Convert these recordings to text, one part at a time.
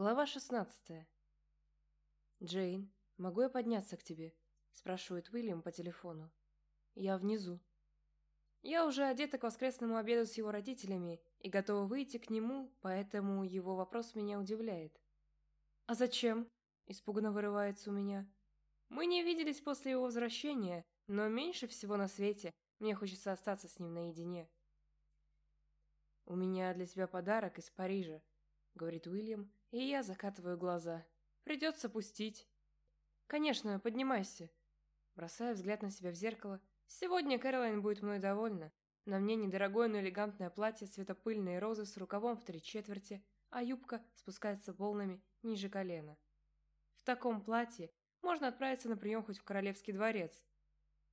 Глава 16. «Джейн, могу я подняться к тебе?» – спрашивает Уильям по телефону. «Я внизу». Я уже одета к воскресному обеду с его родителями и готова выйти к нему, поэтому его вопрос меня удивляет. «А зачем?» – испуганно вырывается у меня. «Мы не виделись после его возвращения, но меньше всего на свете мне хочется остаться с ним наедине». «У меня для тебя подарок из Парижа», — говорит Уильям, и я закатываю глаза. Придется пустить. Конечно, поднимайся. Бросаю взгляд на себя в зеркало. Сегодня Кэролайн будет мной довольна. На мне недорогое, но элегантное платье цвета пыльной розы с рукавом в три четверти, а юбка спускается волнами ниже колена. В таком платье можно отправиться на прием хоть в королевский дворец.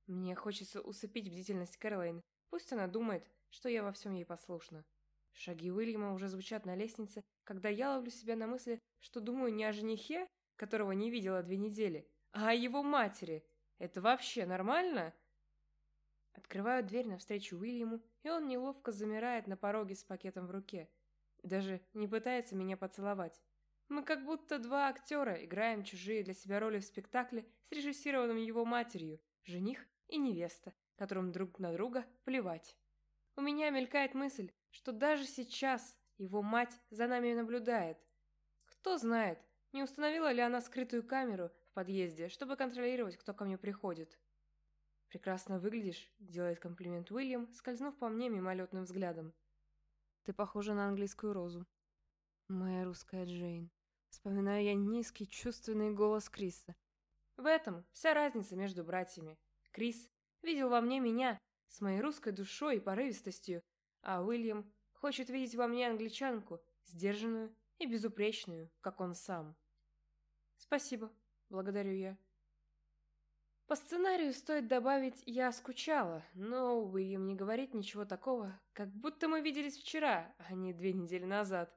Мне хочется усыпить бдительность Кэролайн, пусть она думает, что я во всем ей послушна. Шаги Уильяма уже звучат на лестнице, когда я ловлю себя на мысли, что думаю не о женихе, которого не видела две недели, а о его матери. Это вообще нормально? Открываю дверь навстречу Уильяму, и он неловко замирает на пороге с пакетом в руке. Даже не пытается меня поцеловать. Мы как будто два актера играем чужие для себя роли в спектакле, срежиссированном его матерью, жених и невеста, которым друг на друга плевать. У меня мелькает мысль, что даже сейчас его мать за нами наблюдает. Кто знает, не установила ли она скрытую камеру в подъезде, чтобы контролировать, кто ко мне приходит. «Прекрасно выглядишь», — делает комплимент Уильям, скользнув по мне мимолетным взглядом. «Ты похожа на английскую розу». «Моя русская Джейн». Вспоминаю я низкий, чувственный голос Криса. В этом вся разница между братьями. Крис видел во мне меня, с моей русской душой и порывистостью, а Уильям хочет видеть во мне англичанку, сдержанную и безупречную, как он сам. Спасибо, благодарю я. По сценарию стоит добавить «я скучала», но Уильям не говорит ничего такого, как будто мы виделись вчера, а не две недели назад.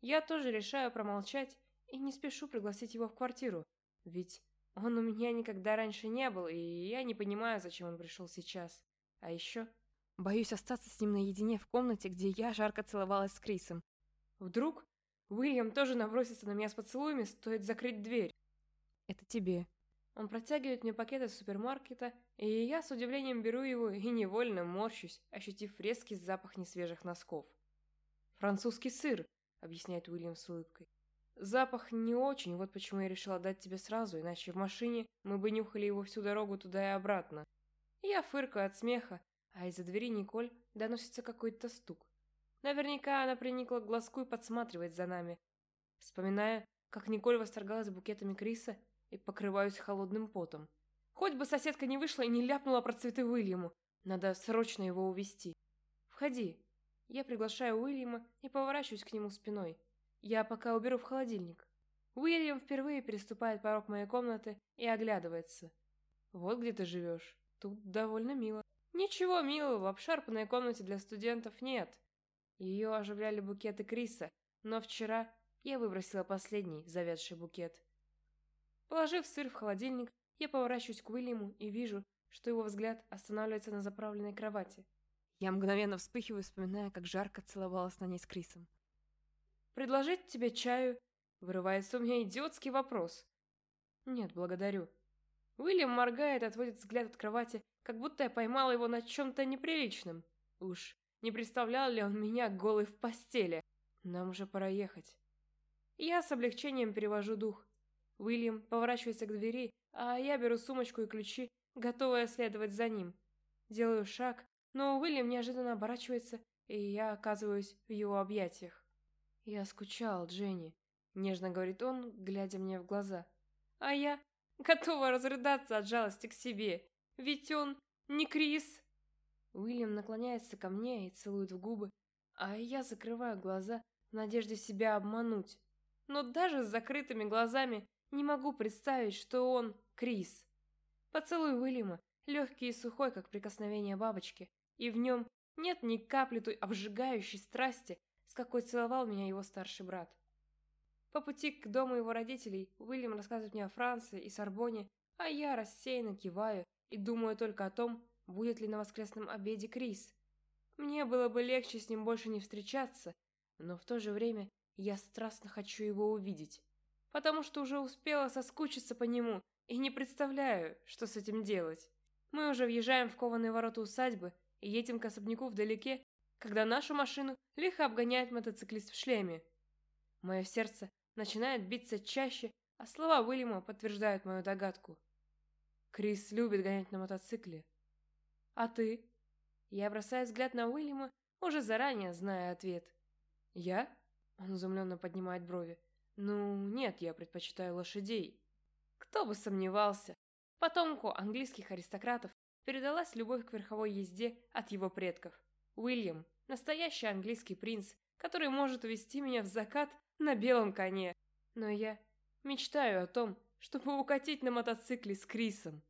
Я тоже решаю промолчать и не спешу пригласить его в квартиру, ведь он у меня никогда раньше не был, и я не понимаю, зачем он пришел сейчас. А еще боюсь остаться с ним наедине в комнате, где я жарко целовалась с Крисом. Вдруг Уильям тоже набросится на меня с поцелуями, стоит закрыть дверь. Это тебе. Он протягивает мне пакет из супермаркета, и я с удивлением беру его и невольно морщусь, ощутив резкий запах несвежих носков. «Французский сыр», — объясняет Уильям с улыбкой. «Запах не очень, вот почему я решила дать тебе сразу, иначе в машине мы бы нюхали его всю дорогу туда и обратно». Я фыркаю от смеха, а из-за двери Николь доносится какой-то стук. Наверняка она приникла к глазку и подсматривает за нами. Вспоминая, как Николь восторгалась букетами Криса и покрываюсь холодным потом. Хоть бы соседка не вышла и не ляпнула про цветы Уильяму. Надо срочно его увести. Входи. Я приглашаю Уильяма и поворачиваюсь к нему спиной. Я пока уберу в холодильник. Уильям впервые переступает порог моей комнаты и оглядывается. Вот где ты живешь. Тут довольно мило. Ничего милого в обшарпанной комнате для студентов нет. Ее оживляли букеты Криса, но вчера я выбросила последний завядший букет. Положив сыр в холодильник, я поворачиваюсь к Уильяму и вижу, что его взгляд останавливается на заправленной кровати. Я мгновенно вспыхиваю, вспоминая, как жарко целовалась на ней с Крисом. «Предложить тебе чаю?» Вырывается у меня идиотский вопрос. «Нет, благодарю. Уильям моргает отводит взгляд от кровати, как будто я поймала его на чем-то неприличном. Уж не представлял ли он меня голой в постели? Нам уже пора ехать. Я с облегчением перевожу дух. Уильям поворачивается к двери, а я беру сумочку и ключи, готовая следовать за ним. Делаю шаг, но Уильям неожиданно оборачивается, и я оказываюсь в его объятиях. «Я скучал, Дженни», — нежно говорит он, глядя мне в глаза. А я Готова разрыдаться от жалости к себе. Ведь он не Крис. Уильям наклоняется ко мне и целует в губы, а я закрываю глаза в надежде себя обмануть. Но даже с закрытыми глазами не могу представить, что он Крис. Поцелуй Уильяма легкий и сухой, как прикосновение бабочки, и в нем нет ни капли той обжигающей страсти, с какой целовал меня его старший брат. По пути к дому его родителей Уильям рассказывает мне о Франции и Сорбоне, а я рассеянно киваю и думаю только о том, будет ли на воскресном обеде Крис. Мне было бы легче с ним больше не встречаться, но в то же время Я страстно хочу его увидеть, потому что уже успела соскучиться по нему и не представляю, что с этим делать. Мы уже въезжаем в кованые ворота усадьбы и едем к особняку вдалеке, когда нашу машину лихо обгоняет мотоциклист в шлеме. Мое сердце начинает биться чаще, а слова Уильяма подтверждают мою догадку. Крис любит гонять на мотоцикле. А ты? Я бросаю взгляд на Уильяма, уже заранее зная ответ. Я? Он изумленно поднимает брови. Ну, нет, я предпочитаю лошадей. Кто бы сомневался. Потомку английских аристократов передалась любовь к верховой езде от его предков. Уильям – настоящий английский принц, который может увести меня в закат на белом коне. Но я мечтаю о том, чтобы укатить на мотоцикле с Крисом.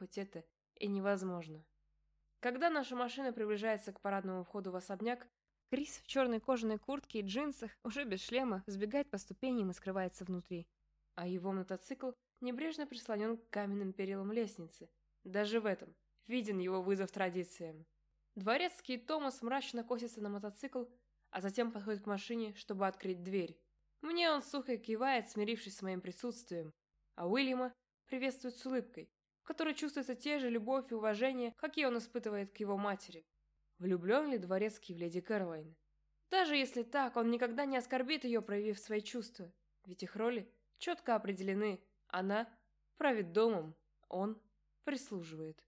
Хоть это и невозможно. Когда наша машина приближается к парадному входу в особняк, Крис в черной кожаной куртке и джинсах, уже без шлема, сбегает по ступеням и скрывается внутри. А его мотоцикл небрежно прислонен к каменным перилам лестницы. Даже в этом виден его вызов традициям. Дворецкий Томас мрачно косится на мотоцикл, а затем подходит к машине, чтобы открыть дверь. Мне он сухо кивает, смирившись с моим присутствием, а Уильяма приветствует с улыбкой, в которой чувствуется те же любовь и уважение, какие он испытывает к его матери. Влюблен ли дворецкий в леди Кэролайн? Даже если так, он никогда не оскорбит ее, проявив свои чувства, ведь их роли четко определены. Она правит домом, он прислуживает.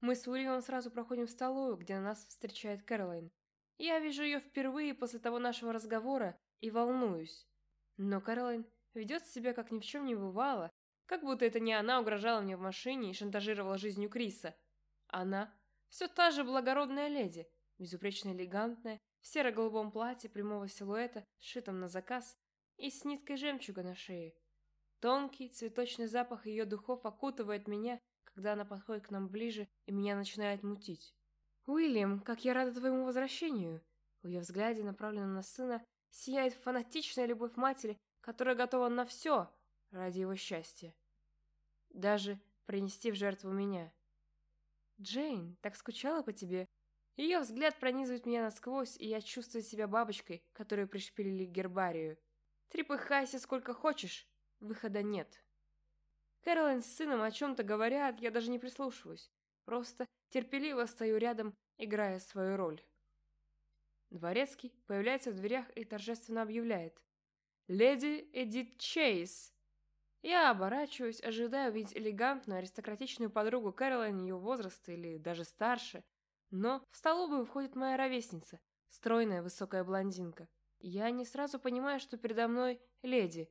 Мы с Уильямом сразу проходим в столовую, где нас встречает Кэролайн. Я вижу ее впервые после того нашего разговора и волнуюсь. Но Кэролайн ведет себя, как ни в чем не бывало, как будто это не она угрожала мне в машине и шантажировала жизнью Криса. Она все та же благородная леди, безупречно элегантная, в серо-голубом платье прямого силуэта, сшитом на заказ, и с ниткой жемчуга на шее. Тонкий цветочный запах ее духов окутывает меня, когда она подходит к нам ближе, и меня начинает мутить. «Уильям, как я рада твоему возвращению!» В ее взгляде, направленном на сына, сияет фанатичная любовь матери, которая готова на все ради его счастья. Даже принести в жертву меня. «Джейн, так скучала по тебе?» Ее взгляд пронизывает меня насквозь, и я чувствую себя бабочкой, которую пришпилили к гербарию. Трепыхайся сколько хочешь, выхода нет. Кэролайн с сыном о чем-то говорят, я даже не прислушиваюсь. Просто терпеливо стою рядом, играя свою роль. Дворецкий появляется в дверях и торжественно объявляет. «Леди Эдит Чейз!» Я оборачиваюсь, ожидая увидеть элегантную аристократичную подругу Кэролайн ее возраста или даже старше. Но в столовую входит моя ровесница, стройная высокая блондинка. Я не сразу понимаю, что передо мной леди.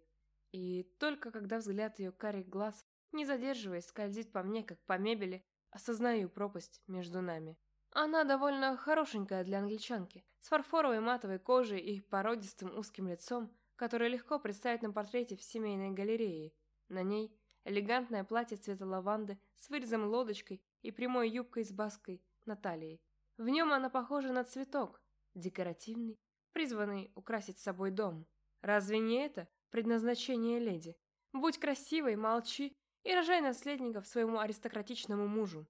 И только когда взгляд ее карих глаз, не задерживаясь, скользит по мне, как по мебели, осознаю пропасть между нами. Она довольно хорошенькая для англичанки, с фарфоровой матовой кожей и породистым узким лицом, которое легко представить на портрете в семейной галерее. На ней элегантное платье цвета лаванды с вырезом лодочкой и прямой юбкой с баской на талии. В нем она похожа на цветок, декоративный, призванный украсить собой дом. Разве не это предназначение леди? Будь красивой, молчи и рожай наследников своему аристократичному мужу.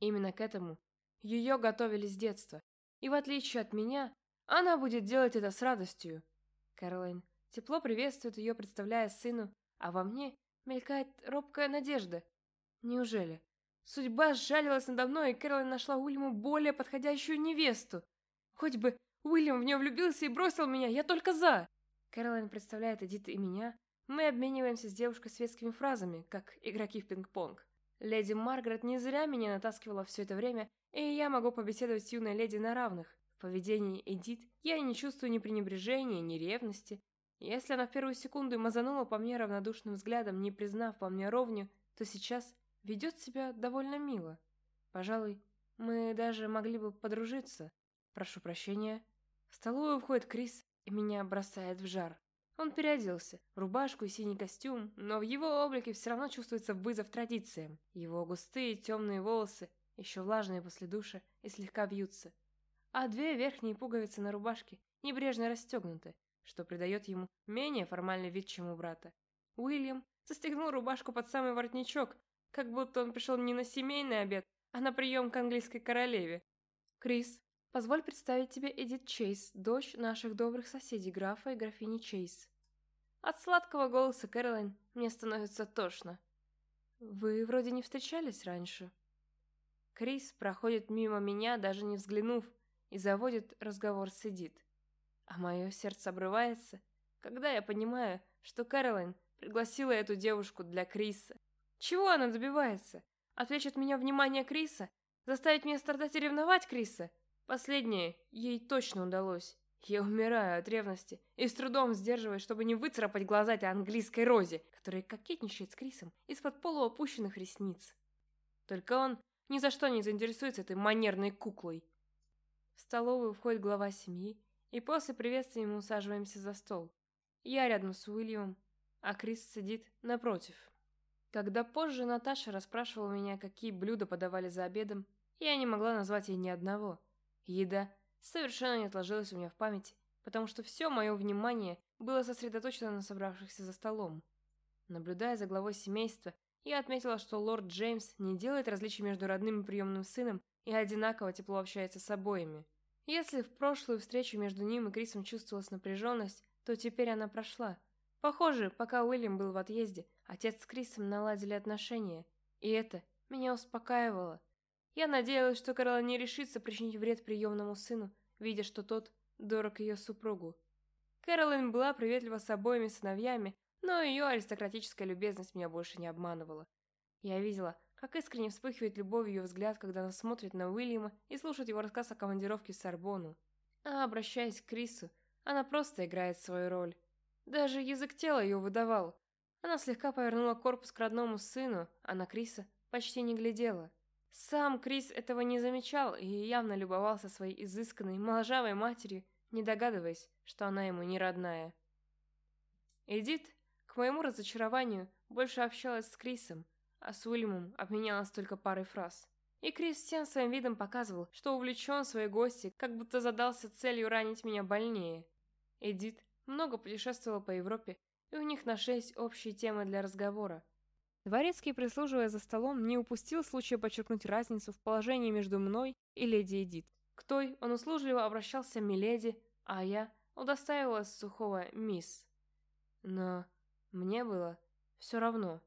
Именно к этому ее готовили с детства, и в отличие от меня, она будет делать это с радостью. Кэролайн тепло приветствует ее, представляя сыну, а во мне мелькает робкая надежда. Неужели? Судьба сжалилась надо мной, и Кэролайн нашла Уильяму более подходящую невесту. Хоть бы Уильям в нее влюбился и бросил меня, я только за. Кэролайн представляет Эдит и меня. Мы обмениваемся с девушкой светскими фразами, как игроки в пинг-понг. Леди Маргарет не зря меня натаскивала все это время, и я могу побеседовать с юной леди на равных. В поведении Эдит я не чувствую ни пренебрежения, ни ревности. Если она в первую секунду мазанула по мне равнодушным взглядом, не признав во мне ровню, то сейчас ведет себя довольно мило. Пожалуй, мы даже могли бы подружиться. Прошу прощения. В столовую входит Крис и меня бросает в жар. Он переоделся, рубашку и синий костюм, но в его облике все равно чувствуется вызов традициям. Его густые темные волосы, еще влажные после душа, и слегка вьются. А две верхние пуговицы на рубашке небрежно расстегнуты, что придает ему менее формальный вид, чем у брата. Уильям застегнул рубашку под самый воротничок, как будто он пришел не на семейный обед, а на прием к английской королеве. Крис Позволь представить тебе Эдит Чейз, дочь наших добрых соседей, графа и графини Чейз. От сладкого голоса Кэролайн мне становится тошно. Вы вроде не встречались раньше. Крис проходит мимо меня, даже не взглянув, и заводит разговор с Эдит. А мое сердце обрывается, когда я понимаю, что Кэролайн пригласила эту девушку для Криса. Чего она добивается? Отвлечь от меня внимание Криса? Заставить меня страдать и ревновать Криса? Последнее ей точно удалось. Я умираю от ревности и с трудом сдерживаюсь, чтобы не выцарапать глаза этой английской розе, которая кокетничает с Крисом из-под полуопущенных ресниц. Только он ни за что не заинтересуется этой манерной куклой. В столовую входит глава семьи, и после приветствия мы усаживаемся за стол. Я рядом с Уильямом, а Крис сидит напротив. Когда позже Наташа расспрашивала меня, какие блюда подавали за обедом, я не могла назвать ей ни одного – Еда совершенно не отложилась у меня в памяти, потому что все мое внимание было сосредоточено на собравшихся за столом. Наблюдая за главой семейства, я отметила, что лорд Джеймс не делает различий между родным и приемным сыном и одинаково тепло общается с обоими. Если в прошлую встречу между ним и Крисом чувствовалась напряженность, то теперь она прошла. Похоже, пока Уильям был в отъезде, отец с Крисом наладили отношения, и это меня успокаивало. Я надеялась, что Карла не решится причинить вред приемному сыну, видя, что тот дорог ее супругу. Кэролин была приветлива с обоими сыновьями, но ее аристократическая любезность меня больше не обманывала. Я видела, как искренне вспыхивает любовь ее взгляд, когда она смотрит на Уильяма и слушает его рассказ о командировке в Сорбону. А обращаясь к Крису, она просто играет свою роль. Даже язык тела ее выдавал. Она слегка повернула корпус к родному сыну, а на Криса почти не глядела. Сам Крис этого не замечал и явно любовался своей изысканной, моложавой матерью, не догадываясь, что она ему не родная. Эдит, к моему разочарованию, больше общалась с Крисом, а с Уильямом обменялась только парой фраз. И Крис всем своим видом показывал, что увлечен своей гостьей, как будто задался целью ранить меня больнее. Эдит много путешествовала по Европе, и у них нашлись общие темы для разговора. Дворецкий, прислуживая за столом, не упустил случая подчеркнуть разницу в положении между мной и леди Эдит. К той он услужливо обращался миледи, а я удостаивалась сухого мисс. Но мне было все равно.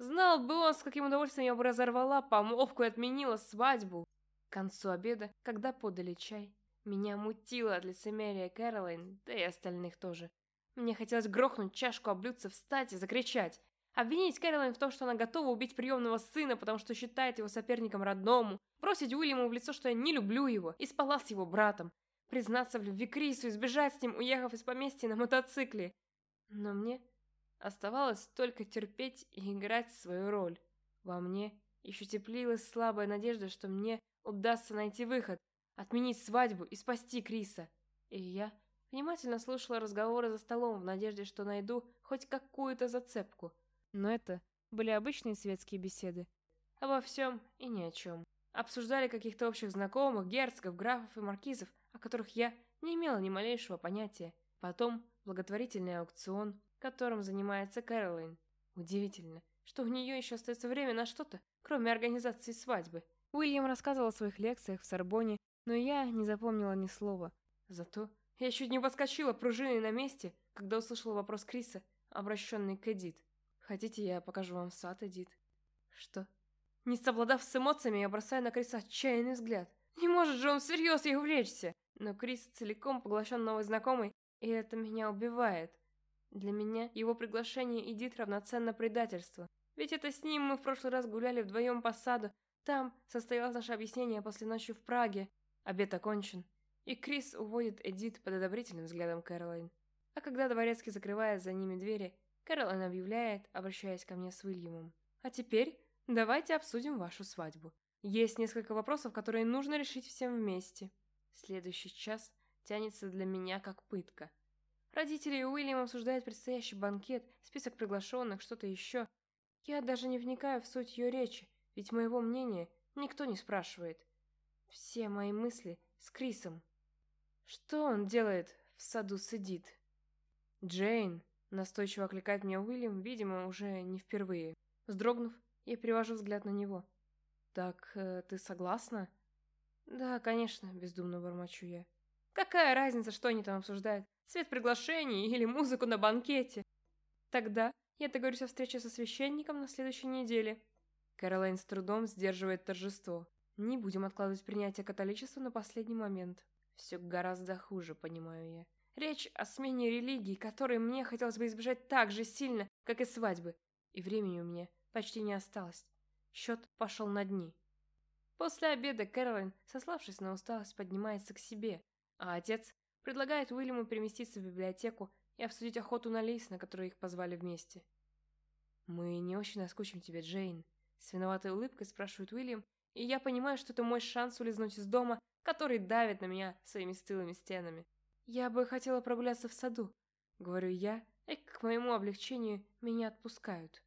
Знал бы он, с каким удовольствием я бы разорвала помолвку и отменила свадьбу. К концу обеда, когда подали чай, меня мутило от лицемерия Кэролайн, да и остальных тоже. Мне хотелось грохнуть чашку об блюдце, встать и закричать. Обвинить Кэролайн в том, что она готова убить приемного сына, потому что считает его соперником родному. Бросить Уильяму в лицо, что я не люблю его, и спала с его братом. Признаться в любви Крису и сбежать с ним, уехав из поместья на мотоцикле. Но мне оставалось только терпеть и играть свою роль. Во мне еще теплилась слабая надежда, что мне удастся найти выход, отменить свадьбу и спасти Криса. И я внимательно слушала разговоры за столом в надежде, что найду хоть какую-то зацепку. Но это были обычные светские беседы. Обо всем и ни о чем. Обсуждали каких-то общих знакомых, герцогов, графов и маркизов, о которых я не имела ни малейшего понятия. Потом благотворительный аукцион, которым занимается Кэролайн. Удивительно, что у нее еще остается время на что-то, кроме организации свадьбы. Уильям рассказывал о своих лекциях в Сорбоне, но я не запомнила ни слова. Зато я чуть не подскочила пружиной на месте, когда услышала вопрос Криса, обращенный к Эдит. Хотите, я покажу вам сад, Эдит? Что? Не совладав с эмоциями, я бросаю на Криса отчаянный взгляд. Не может же он всерьез ей увлечься. Но Крис целиком поглощен новой знакомой, и это меня убивает. Для меня его приглашение Эдит равноценно предательству. Ведь это с ним мы в прошлый раз гуляли вдвоем по саду. Там состоялось наше объяснение после ночи в Праге. Обед окончен. И Крис уводит Эдит под одобрительным взглядом Кэролайн. А когда дворецкий закрывает за ними двери, Кэролайн объявляет, обращаясь ко мне с Уильямом. А теперь давайте обсудим вашу свадьбу. Есть несколько вопросов, которые нужно решить всем вместе. Следующий час тянется для меня как пытка. Родители Уильяма обсуждают предстоящий банкет, список приглашенных, что-то еще. Я даже не вникаю в суть ее речи, ведь моего мнения никто не спрашивает. Все мои мысли с Крисом. Что он делает в саду сидит? Джейн, Настойчиво окликает меня Уильям, видимо, уже не впервые. Вздрогнув, я перевожу взгляд на него. «Так, э, ты согласна?» «Да, конечно», — бездумно бормочу я. «Какая разница, что они там обсуждают? Цвет приглашений или музыку на банкете?» «Тогда я договорюсь о встрече со священником на следующей неделе». Кэролайн с трудом сдерживает торжество. Не будем откладывать принятие католичества на последний момент. Все гораздо хуже, понимаю я. Речь о смене религии, которой мне хотелось бы избежать так же сильно, как и свадьбы. И времени у меня почти не осталось. Счет пошел на дни. После обеда Кэролайн, сославшись на усталость, поднимается к себе, а отец предлагает Уильяму переместиться в библиотеку и обсудить охоту на лис, на которую их позвали вместе. «Мы не очень наскучим тебе, Джейн», — с виноватой улыбкой спрашивает Уильям, и я понимаю, что это мой шанс улизнуть из дома, который давит на меня своими стылыми стенами. «Я бы хотела прогуляться в саду», — говорю я, и к моему облегчению меня отпускают.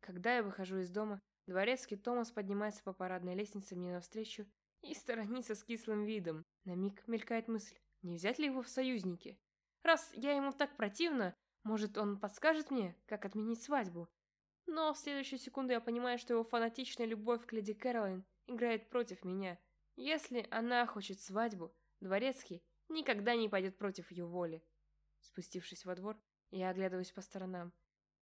Когда я выхожу из дома, Дворецкий Томас поднимается по парадной лестнице мне навстречу и сторонится с кислым видом. На миг мелькает мысль, не взять ли его в союзники? Раз я ему так противна, может, он подскажет мне, как отменить свадьбу? Но в следующую секунду я понимаю, что его фанатичная любовь к леди Кэролайн играет против меня. Если она хочет свадьбу, Дворецкий никогда не пойдет против ее воли. Спустившись во двор, я оглядываюсь по сторонам.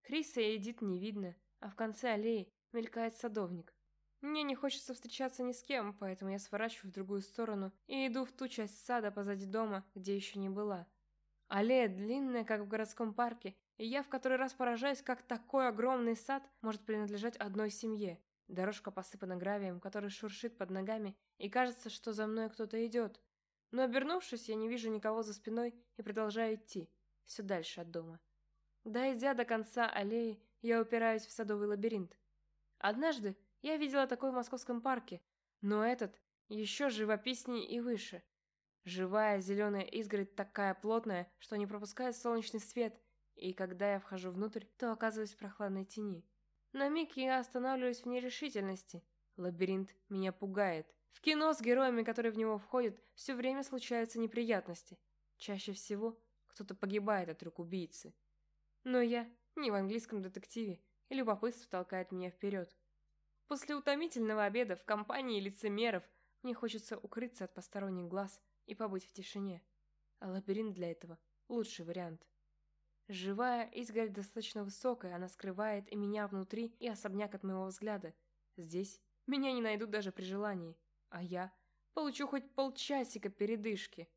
Криса и Эдит не видно, а в конце аллеи мелькает садовник. Мне не хочется встречаться ни с кем, поэтому я сворачиваю в другую сторону и иду в ту часть сада позади дома, где еще не была. Аллея длинная, как в городском парке, и я в который раз поражаюсь, как такой огромный сад может принадлежать одной семье. Дорожка посыпана гравием, который шуршит под ногами, и кажется, что за мной кто-то идет. Но обернувшись, я не вижу никого за спиной и продолжаю идти, все дальше от дома. Дойдя до конца аллеи, я упираюсь в садовый лабиринт. Однажды я видела такой в московском парке, но этот еще живописнее и выше. Живая зеленая изгородь такая плотная, что не пропускает солнечный свет, и когда я вхожу внутрь, то оказываюсь в прохладной тени. На миг я останавливаюсь в нерешительности. Лабиринт меня пугает. В кино с героями, которые в него входят, все время случаются неприятности. Чаще всего кто-то погибает от рук убийцы. Но я не в английском детективе, и любопытство толкает меня вперед. После утомительного обеда в компании лицемеров мне хочется укрыться от посторонних глаз и побыть в тишине. А лабиринт для этого – лучший вариант. Живая изгородь достаточно высокая, она скрывает и меня внутри, и особняк от моего взгляда. Здесь меня не найдут даже при желании, а я получу хоть полчасика передышки.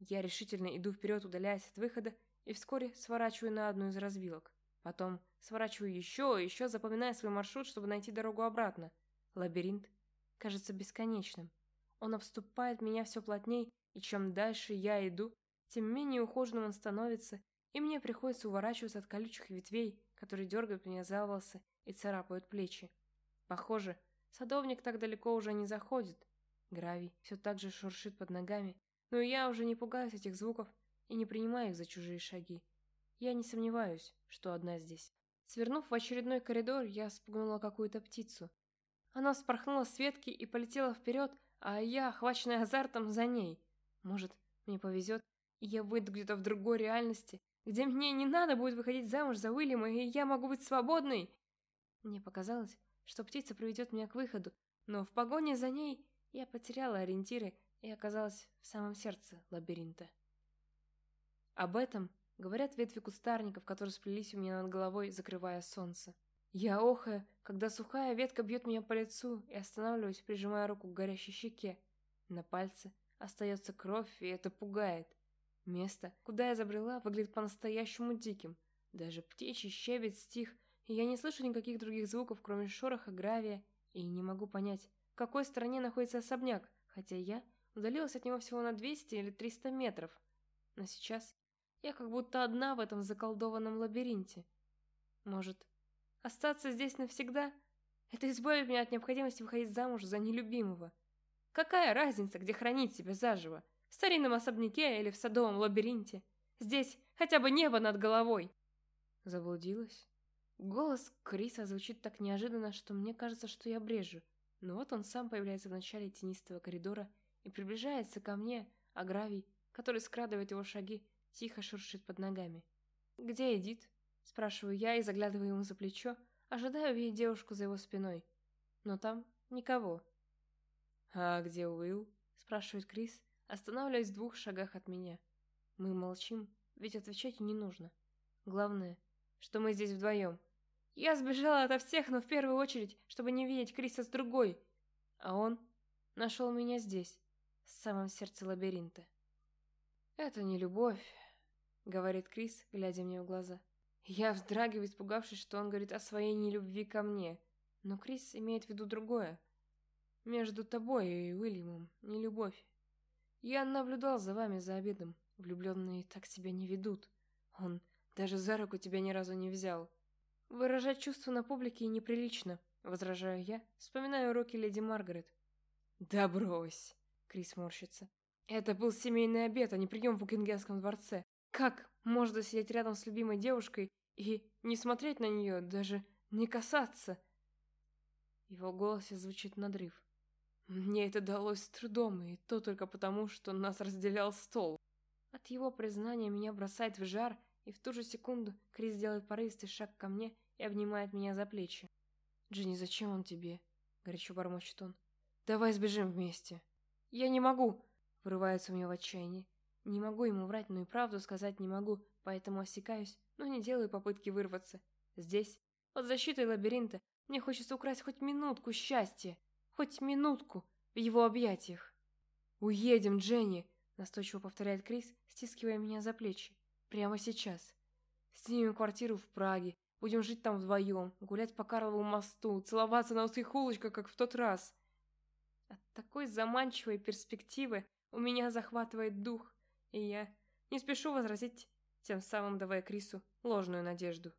Я решительно иду вперед, удаляясь от выхода, и вскоре сворачиваю на одну из развилок. Потом сворачиваю еще и еще, запоминая свой маршрут, чтобы найти дорогу обратно. Лабиринт кажется бесконечным. Он обступает меня все плотней, и чем дальше я иду, тем менее ухоженным он становится, и мне приходится уворачиваться от колючих ветвей, которые дергают меня за волосы и царапают плечи. Похоже, садовник так далеко уже не заходит. Гравий все так же шуршит под ногами, но я уже не пугаюсь этих звуков и не принимаю их за чужие шаги. Я не сомневаюсь, что одна здесь. Свернув в очередной коридор, я спугнула какую-то птицу. Она вспорхнула с ветки и полетела вперед, а я, охваченная азартом, за ней. Может, мне повезет, и я выйду где-то в другой реальности, где мне не надо будет выходить замуж за Уильяма, и я могу быть свободной. Мне показалось, что птица приведет меня к выходу, но в погоне за ней я потеряла ориентиры и оказалась в самом сердце лабиринта. Об этом Говорят ветви кустарников, которые сплелись у меня над головой, закрывая солнце. Я охаю, когда сухая ветка бьет меня по лицу и останавливаюсь, прижимая руку к горящей щеке. На пальце остается кровь, и это пугает. Место, куда я забрела, выглядит по-настоящему диким. Даже птичий щебет стих, и я не слышу никаких других звуков, кроме шороха гравия, и не могу понять, в какой стороне находится особняк, хотя я удалилась от него всего на 200 или 300 метров. Но сейчас я как будто одна в этом заколдованном лабиринте. Может, остаться здесь навсегда? Это избавит меня от необходимости выходить замуж за нелюбимого. Какая разница, где хранить себя заживо? В старинном особняке или в садовом лабиринте? Здесь хотя бы небо над головой. Заблудилась? Голос Криса звучит так неожиданно, что мне кажется, что я брежу. Но вот он сам появляется в начале тенистого коридора и приближается ко мне, а гравий, который скрадывает его шаги, тихо шуршит под ногами. «Где Эдит?» – спрашиваю я и заглядываю ему за плечо, ожидая увидеть девушку за его спиной. Но там никого. «А где Уилл?» спрашивает Крис, останавливаясь в двух шагах от меня. Мы молчим, ведь отвечать не нужно. Главное, что мы здесь вдвоем. Я сбежала ото всех, но в первую очередь, чтобы не видеть Криса с другой. А он нашел меня здесь, в самом сердце лабиринта. «Это не любовь», — говорит Крис, глядя мне в глаза. Я вздрагиваю, испугавшись, что он говорит о своей нелюбви ко мне. Но Крис имеет в виду другое. Между тобой и Уильямом не любовь. Я наблюдал за вами за обедом. Влюбленные так себя не ведут. Он даже за руку тебя ни разу не взял. Выражать чувства на публике неприлично, возражаю я, вспоминаю уроки леди Маргарет. Да брось, Крис морщится. Это был семейный обед, а не прием в Букингемском дворце. Как можно сидеть рядом с любимой девушкой и не смотреть на нее, даже не касаться? Его голосе звучит надрыв. Мне это далось с трудом, и то только потому, что нас разделял стол. От его признания меня бросает в жар, и в ту же секунду Крис делает порывистый шаг ко мне и обнимает меня за плечи. «Джинни, зачем он тебе?» — горячо бормочет он. «Давай сбежим вместе». «Я не могу!» — вырывается у меня в отчаянии. Не могу ему врать, но и правду сказать не могу, поэтому осекаюсь, но не делаю попытки вырваться. Здесь, под защитой лабиринта, мне хочется украсть хоть минутку счастья, хоть минутку в его объятиях. «Уедем, Дженни!» — настойчиво повторяет Крис, стискивая меня за плечи. Прямо сейчас. Снимем квартиру в Праге, будем жить там вдвоем, гулять по Карлову мосту, целоваться на узких улочках, как в тот раз. От такой заманчивой перспективы у меня захватывает дух, и я не спешу возразить, тем самым давая Крису ложную надежду.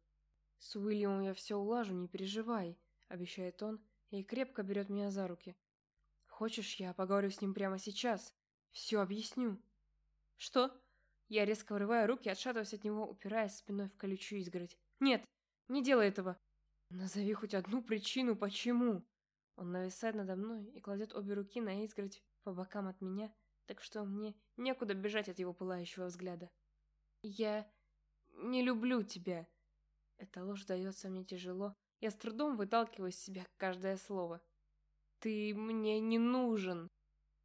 «С Уильямом я все улажу, не переживай», — обещает он и крепко берет меня за руки. «Хочешь, я поговорю с ним прямо сейчас? Все объясню». «Что?» Я резко вырываю руки, отшатываясь от него, упираясь спиной в колючую изгородь. «Нет, не делай этого!» «Назови хоть одну причину, почему!» Он нависает надо мной и кладет обе руки на изгородь по бокам от меня, так что мне некуда бежать от его пылающего взгляда. «Я не люблю тебя!» Эта ложь дается мне тяжело, я с трудом выталкиваю из себя каждое слово. «Ты мне не нужен!»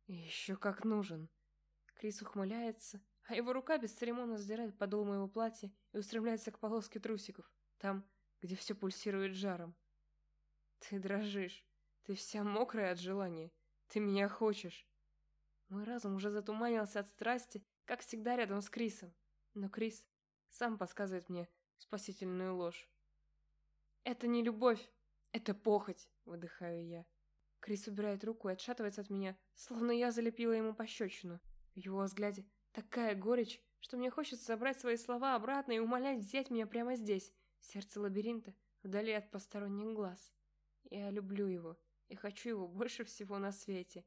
«Еще как нужен!» Крис ухмыляется, а его рука бесцеремонно сдирает подол моего платья и устремляется к полоске трусиков, там, где все пульсирует жаром. Ты дрожишь, ты вся мокрая от желания, ты меня хочешь. Мой разум уже затуманился от страсти, как всегда рядом с Крисом, но Крис сам подсказывает мне спасительную ложь. «Это не любовь, это похоть», — выдыхаю я. Крис убирает руку и отшатывается от меня, словно я залепила ему пощечину. В его взгляде Такая горечь, что мне хочется собрать свои слова обратно и умолять взять меня прямо здесь, в сердце лабиринта, вдали от посторонних глаз. Я люблю его и хочу его больше всего на свете.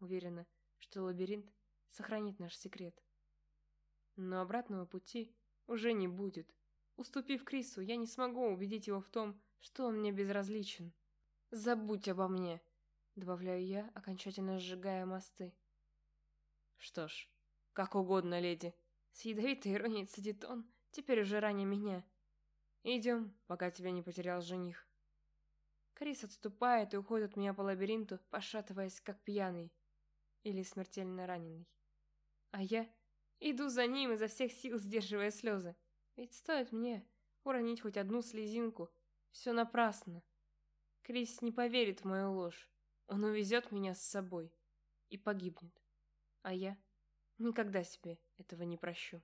Уверена, что лабиринт сохранит наш секрет. Но обратного пути уже не будет. Уступив Крису, я не смогу убедить его в том, что он мне безразличен. «Забудь обо мне», — добавляю я, окончательно сжигая мосты. Что ж, «Как угодно, леди». С ядовитой иронией цедит он, теперь уже ранее меня. «Идем, пока тебя не потерял жених». Крис отступает и уходит от меня по лабиринту, пошатываясь, как пьяный. Или смертельно раненый. А я иду за ним изо всех сил, сдерживая слезы. Ведь стоит мне уронить хоть одну слезинку, все напрасно. Крис не поверит в мою ложь. Он увезет меня с собой и погибнет. А я Никогда себе этого не прощу.